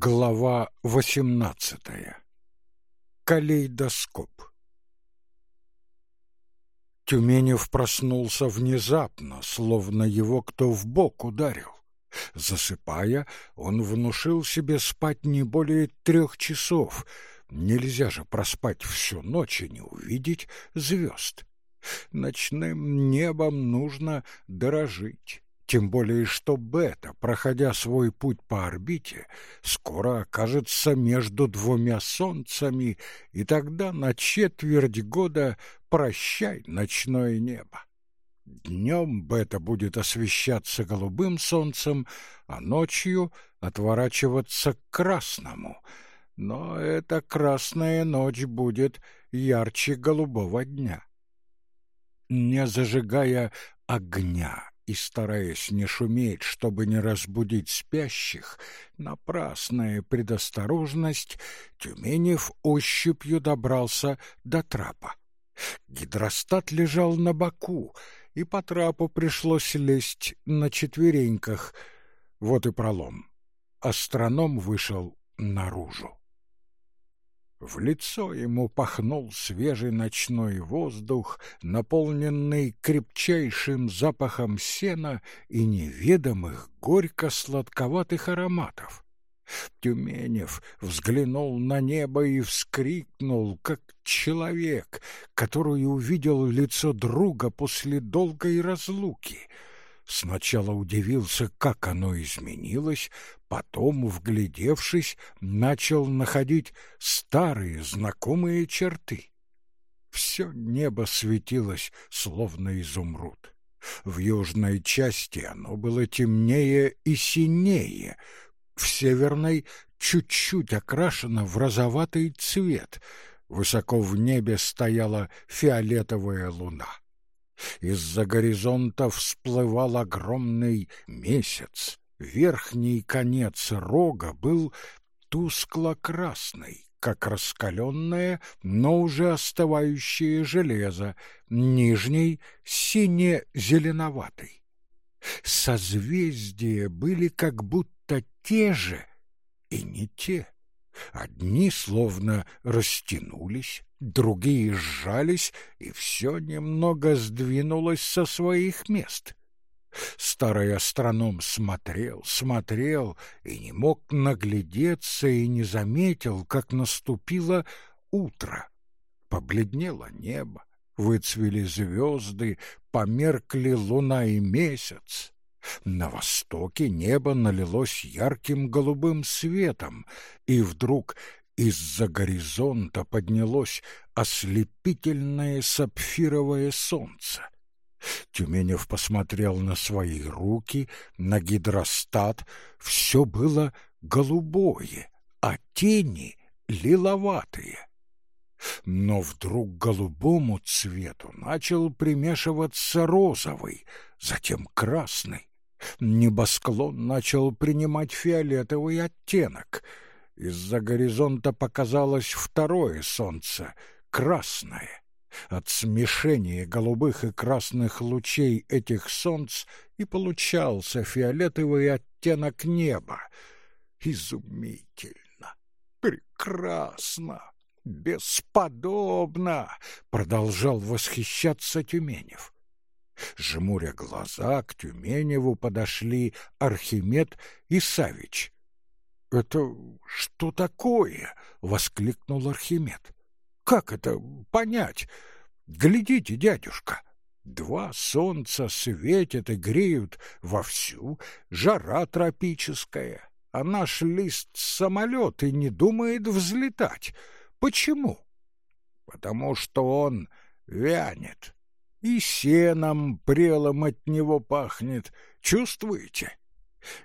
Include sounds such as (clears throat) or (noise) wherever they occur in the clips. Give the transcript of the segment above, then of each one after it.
Глава восемнадцатая. Калейдоскоп. Тюменев проснулся внезапно, словно его кто в бок ударил. Засыпая, он внушил себе спать не более трех часов. Нельзя же проспать всю ночь и не увидеть звезд. Ночным небом нужно дорожить. Тем более, что Бета, проходя свой путь по орбите, скоро окажется между двумя солнцами, и тогда на четверть года прощай ночное небо. Днем Бета будет освещаться голубым солнцем, а ночью отворачиваться к красному. Но эта красная ночь будет ярче голубого дня. Не зажигая огня и стараясь не шуметь, чтобы не разбудить спящих, напрасная предосторожность, Тюменев ощупью добрался до трапа. Гидростат лежал на боку, и по трапу пришлось лезть на четвереньках. Вот и пролом. Астроном вышел наружу. В лицо ему пахнул свежий ночной воздух, наполненный крепчайшим запахом сена и неведомых горько-сладковатых ароматов. Тюменев взглянул на небо и вскрикнул, как человек, который увидел лицо друга после долгой разлуки — Сначала удивился, как оно изменилось, потом, вглядевшись, начал находить старые знакомые черты. Все небо светилось, словно изумруд. В южной части оно было темнее и синее, в северной чуть-чуть окрашено в розоватый цвет. Высоко в небе стояла фиолетовая луна. Из-за горизонта всплывал огромный месяц. Верхний конец рога был тускло-красный, как раскаленное, но уже остывающее железо, нижний — сине-зеленоватый. Созвездия были как будто те же и не те. Одни словно растянулись, другие сжались, и все немного сдвинулось со своих мест. Старый астроном смотрел, смотрел и не мог наглядеться и не заметил, как наступило утро. Побледнело небо, выцвели звезды, померкли луна и месяц. На востоке небо налилось ярким голубым светом, и вдруг из-за горизонта поднялось ослепительное сапфировое солнце. Тюменев посмотрел на свои руки, на гидростат. Все было голубое, а тени лиловатые. Но вдруг голубому цвету начал примешиваться розовый, затем красный. Небосклон начал принимать фиолетовый оттенок — из-за горизонта показалось второе солнце, красное. От смешения голубых и красных лучей этих солнц и получался фиолетовый оттенок неба. Изумительно, прекрасно, бесподобно, продолжал восхищаться Тюменев. Жмуря глаза, к Тюменеву подошли Архимед и Савич — «Это что такое?» — воскликнул Архимед. «Как это понять? Глядите, дядюшка, два солнца светят и греют вовсю, жара тропическая, а наш лист самолет и не думает взлетать. Почему? Потому что он вянет, и сеном прелом от него пахнет. Чувствуете?»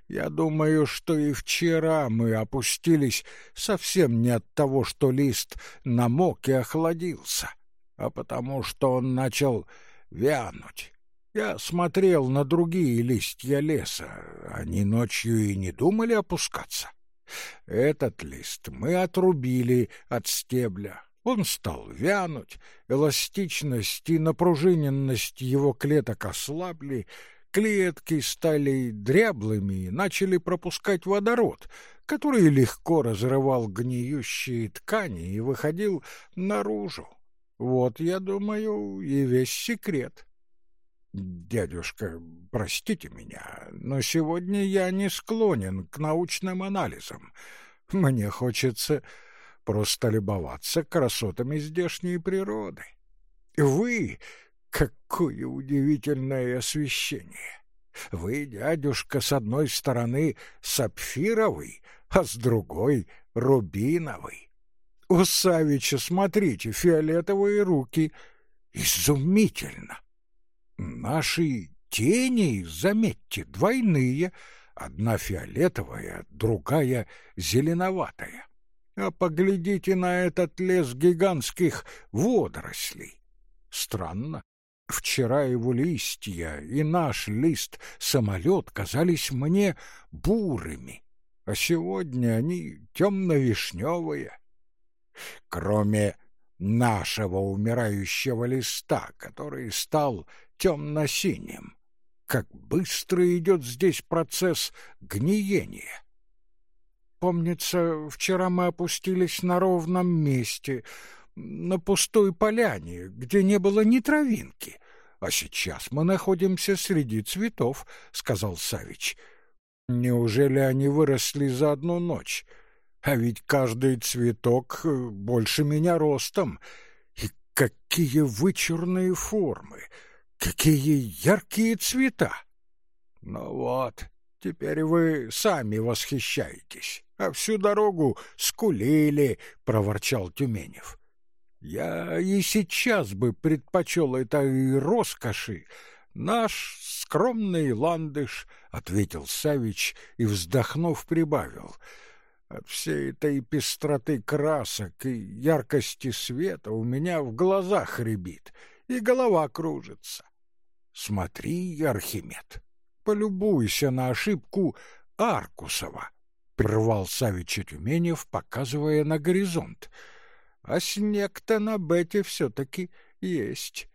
Я думаю, что и вчера мы опустились совсем не от того, что лист намок и охладился, а потому что он начал вянуть. Я смотрел на другие листья леса, они ночью и не думали опускаться. Этот лист мы отрубили от стебля. Он стал вянуть, эластичность и напружиненность его клеток ослабли, Клетки стали дряблыми и начали пропускать водород, который легко разрывал гниющие ткани и выходил наружу. Вот, я думаю, и весь секрет. Дядюшка, простите меня, но сегодня я не склонен к научным анализам. Мне хочется просто любоваться красотами здешней природы. Вы — какое удивительное освещение! Вы, дядюшка, с одной стороны сапфировый, а с другой — рубиновый. У Савича, смотрите, фиолетовые руки. Изумительно! Наши тени, заметьте, двойные, одна фиолетовая, другая зеленоватая. А поглядите на этот лес гигантских водорослей. Странно. Вчера его листья и наш лист-самолет казались мне бурыми, а сегодня они темно-вишневые. Кроме нашего умирающего листа, который стал темно-синим. Как быстро идет здесь процесс гниения. Помнится, вчера мы опустились на ровном месте, на пустой поляне, где не было ни травинки. А сейчас мы находимся среди цветов, — сказал Савич. Неужели они выросли за одну ночь? А ведь каждый цветок э, больше меня ростом. И какие вычурные формы! Какие яркие цвета! Ну вот, теперь вы сами восхищаетесь, а всю дорогу скулили, — проворчал Тюменев. Я и сейчас бы предпочел этой роскоши. Наш скромный ландыш, — ответил Савич и, вздохнув, прибавил. От всей этой пестроты красок и яркости света у меня в глазах рябит, и голова кружится. Смотри, Архимед, полюбуйся на ошибку Аркусова, — прервал Савича Тюменев, показывая на горизонт. А снег-то на бете все-таки есть.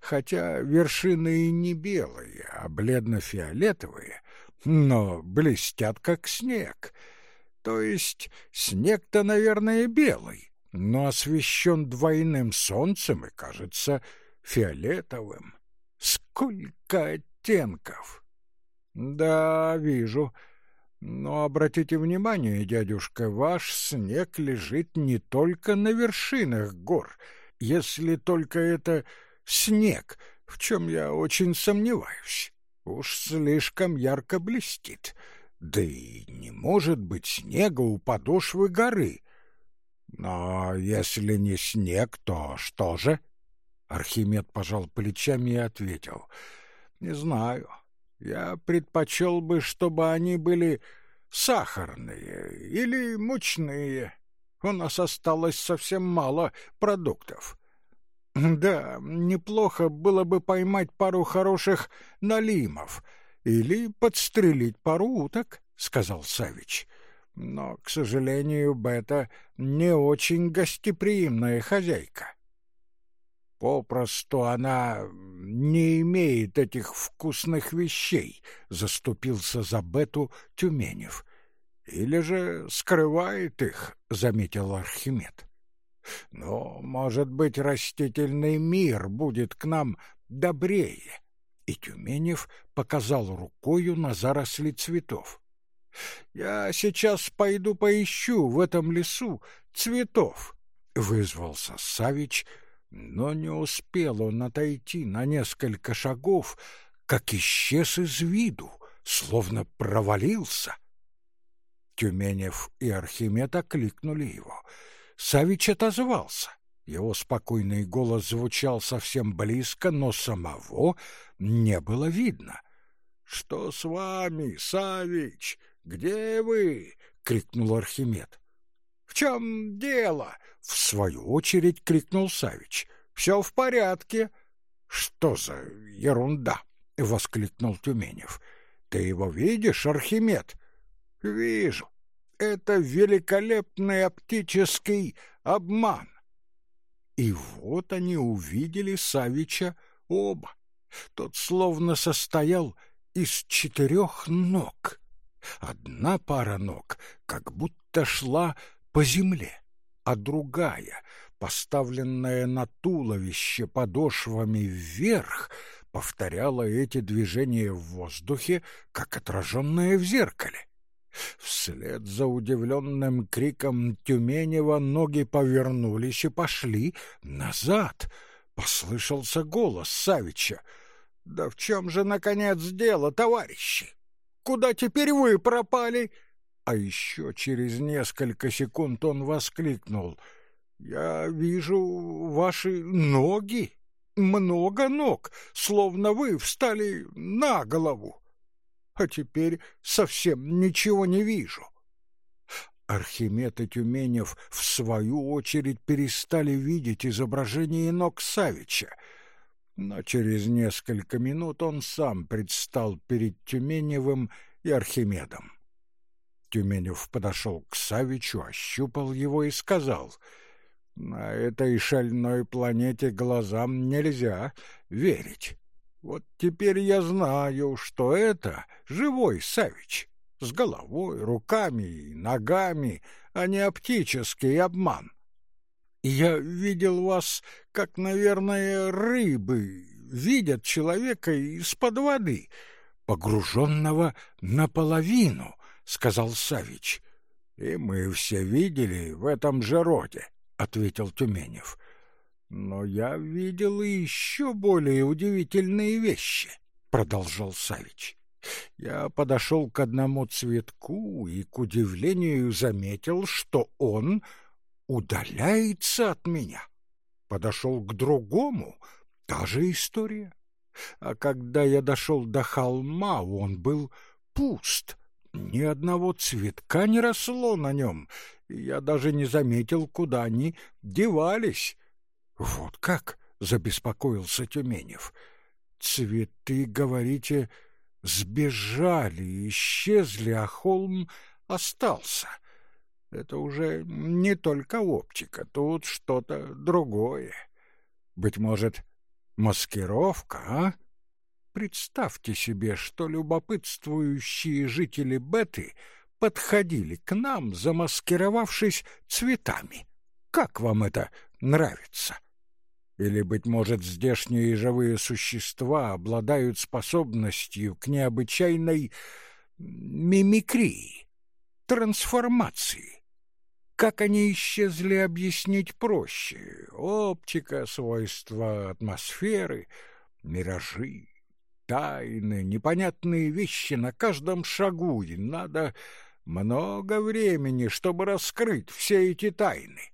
Хотя вершины и не белые, а бледно-фиолетовые, но блестят, как снег. То есть снег-то, наверное, белый, но освещен двойным солнцем и, кажется, фиолетовым. Сколько оттенков! Да, вижу. Но обратите внимание, дядюшка, ваш снег лежит не только на вершинах гор, если только это снег, в чем я очень сомневаюсь. Уж слишком ярко блестит. Да и не может быть снега у подошвы горы. Но если не снег, то что же? Архимед пожал плечами и ответил. «Не знаю. Я предпочел бы, чтобы они были сахарные или мучные. У нас осталось совсем мало продуктов. (clears throat) Да, неплохо было бы поймать пару хороших налимов или подстрелить пару уток», — сказал Савич. «Но, к сожалению, Бета не очень гостеприимная хозяйка». Попросту она не имеет этих вкусных вещей, заступился за Бету Тюменев. Или же скрывает их, заметил Архимед. Но, может быть, растительный мир будет к нам добрее. И Тюменев показал рукою на заросли цветов. Я сейчас пойду поищу в этом лесу цветов, вызвался Савич, но не успел он отойти на несколько шагов, как исчез из виду, словно провалился. Тюменев и Архимед окликнули его. Савич отозвался. Его спокойный голос звучал совсем близко, но самого не было видно. — Что с вами, Савич? Где вы? — крикнул Архимед. — В чем дело? В свою очередь крикнул Савич. «Все в порядке». «Что за ерунда?» — воскликнул Тюменев. «Ты его видишь, Архимед?» «Вижу. Это великолепный оптический обман». И вот они увидели Савича оба. Тот словно состоял из четырех ног. Одна пара ног как будто шла по земле, а другая, поставленная на туловище подошвами вверх, повторяла эти движения в воздухе, как отраженное в зеркале. Вслед за удивленным криком Тюменева ноги повернулись и пошли назад. Послышался голос Савича. «Да в чем же, наконец, дело, товарищи? Куда теперь вы пропали?» А еще через несколько секунд он воскликнул. «Я вижу ваши ноги, много ног, словно вы встали на голову а теперь совсем ничего не вижу. Архимед и Тюменев, в свою очередь, перестали видеть изображение ног Савича, но через несколько минут он сам предстал перед Тюменевым и Архимедом. Тюменев подошел к Савичу, ощупал его и сказал, «На этой шальной планете глазам нельзя верить. Вот теперь я знаю, что это живой Савич, с головой, руками и ногами, а не оптический обман. Я видел вас, как, наверное, рыбы видят человека из-под воды, погруженного наполовину, — сказал Савич. — И мы все видели в этом же роде, — ответил Тюменев. Но я видел и еще более удивительные вещи, продолжал Савич. Я подошел к одному цветку и, к удивлению, заметил, что он удаляется от меня. Подошел к другому, та же история. А когда я дошел до холма, он был пуст. Ни одного цветка не росло на нем, и я даже не заметил, куда они девались. Вот как? забеспокоился Тюменев. Цветы, говорите, сбежали, исчезли, а холм остался. Это уже не только оптика, тут что-то другое. Быть может, маскировка, а? Представьте себе, что любопытствующие жители Беты подходили к нам, замаскировавшись цветами. Как вам это нравится? — или, быть может, здешние живые существа обладают способностью к необычайной мимикрии, трансформации. Как они исчезли, объяснить проще. Оптика, свойства атмосферы, миражи, тайны, непонятные вещи на каждом шагу, и надо много времени, чтобы раскрыть все эти тайны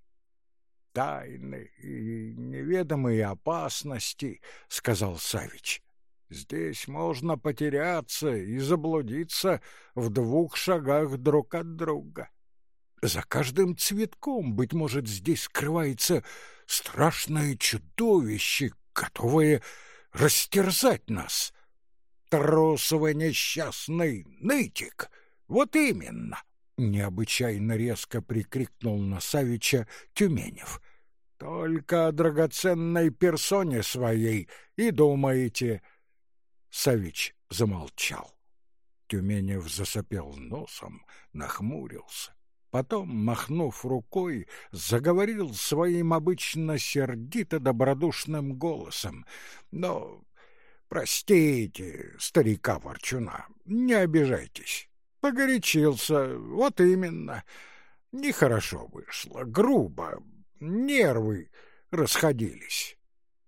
тайны и неведомые опасности, — сказал Савич. Здесь можно потеряться и заблудиться в двух шагах друг от друга. За каждым цветком, быть может, здесь скрывается страшное чудовище, готовое растерзать нас. Трусовый несчастный нытик! Вот именно! Необычайно резко прикрикнул на Савича Тюменев. Только о драгоценной персоне своей и думаете. Савич замолчал. Тюменев засопел носом, нахмурился. Потом, махнув рукой, заговорил своим обычно сердито-добродушным голосом. «Но простите, старика Ворчуна, не обижайтесь. Погорячился, вот именно. Нехорошо вышло, грубо, нервы расходились.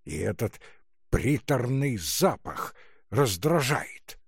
И этот приторный запах раздражает.